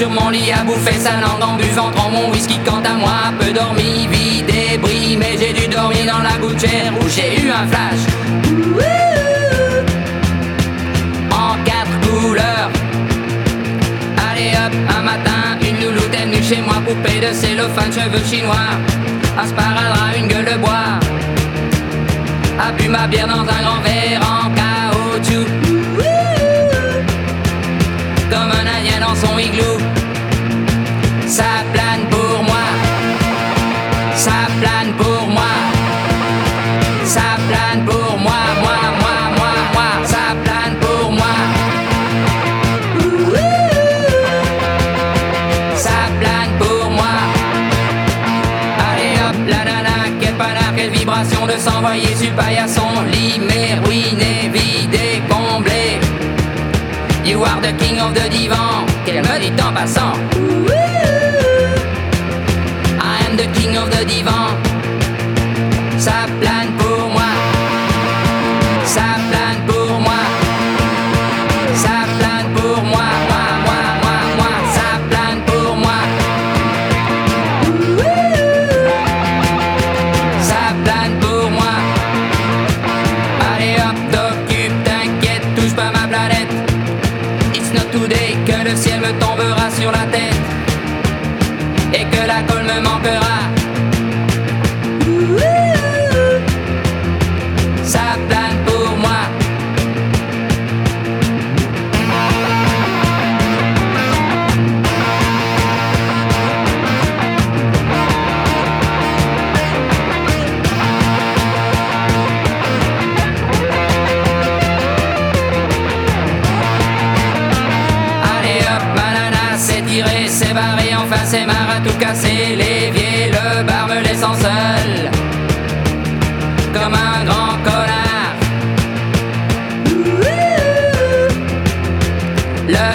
sur mon lit à bouffer sa langue en buvant. Trop mon whisky quant à moi peu dormi, vie débris Mais j'ai dû dormir dans la gouttière où j'ai eu un flash. En quatre couleurs. Allez hop, un matin, une louloute est venue chez moi Poupée de cellophane, cheveux chinois. Un sparadrap, une gueule de bois. A bu ma bière dans un grand verre son igloo. Ça plane pour moi. Ça plane pour moi. Ça plane pour moi Moi, moi, moi, moi. Ça plane pour moi. Ça plane pour moi. Allez hop, la nana, quelle panard, quelle vibration de s'envoyer sur paillasson. Mais ruiné, vidé, comblé You are the king of the divan me dit en passant. I am the king of the divan Ça plane tiré, c'est enfin c'est marre à tout casser. L'évier, le bar me laissant seul, comme un grand connard. Le